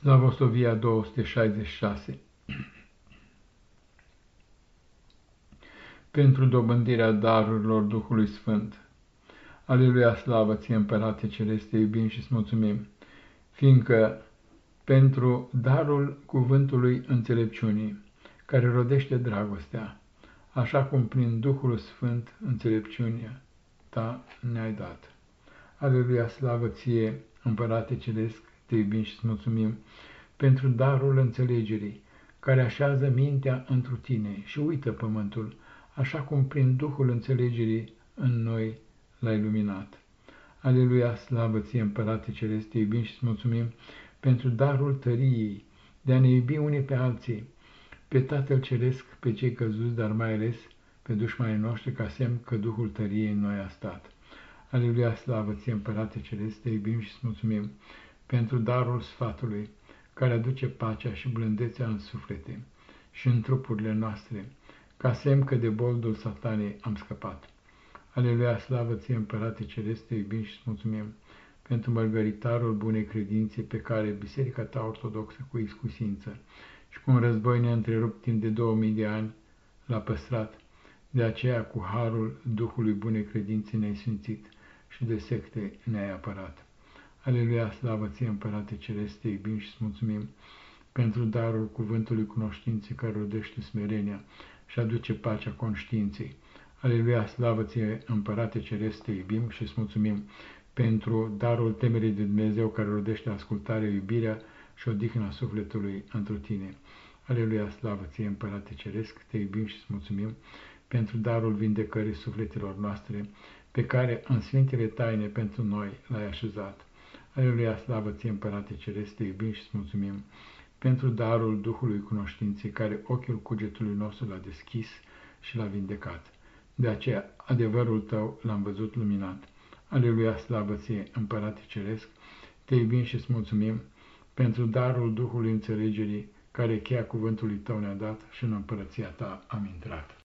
Slavosovia 266 Pentru dobândirea darurilor Duhului Sfânt Aleluia, slavă ție, Împărate Celeste, iubim și-ți mulțumim, fiindcă pentru darul cuvântului înțelepciunii, care rodește dragostea, așa cum prin Duhul Sfânt înțelepciunea ta ne-ai dat. Aleluia, slavă ție, Împărate Celeste, te iubim și îți mulțumim pentru darul înțelegerii, care așează mintea întru tine și uită pământul, așa cum prin Duhul înțelegerii în noi l-ai luminat. Aleluia, slavă ție, Împărate Celeste, te iubim și îți mulțumim pentru darul tăriei, de a ne iubi unii pe alții, pe Tatăl Ceresc, pe cei căzuți, dar mai ales pe dușmanii noștri, ca semn că Duhul tăriei în noi a stat. Aleluia, slavă ție, Împărate Celeste, te iubim și îți mulțumim pentru darul sfatului, care aduce pacea și blândețea în suflete și în trupurile noastre, ca semn că de boldul satanei am scăpat. Aleluia, slavă ție, Împărate Celeste, iubim și mulțumim pentru mărgăritarul bunei credințe pe care Biserica ta ortodoxă cu iscusință și cu un război neîntrerupt timp de 2000 de ani l-a păstrat, de aceea cu harul Duhului bunei credințe ne-ai sfințit și de secte ne-ai apărat. Aleluia, slavă ție, Împărate Celeste, te iubim și îți mulțumim pentru darul cuvântului cunoștinței care rodește smerenia și aduce pacea conștiinței. Aleluia, slavă ție, Împărate Celeste, te iubim și îți mulțumim pentru darul temerii de Dumnezeu care rodește ascultarea, iubirea și odihna sufletului întru tine. Aleluia, slavă ție, Împărate Ceresc, te iubim și îți mulțumim pentru darul vindecării sufletelor noastre, pe care în Sfintele Taine pentru noi l-ai așezat. Aleluia, slavă ție, Împărate Ceresc, te iubim și îți mulțumim pentru darul Duhului Cunoștinței, care ochiul cugetului nostru l-a deschis și l-a vindecat. De aceea, adevărul tău l-am văzut luminat. Aleluia, slavă ție, Împărate Ceresc, te iubim și îți mulțumim pentru darul Duhului Înțelegerii, care cheia cuvântului tău ne-a dat și în împărăția ta am intrat.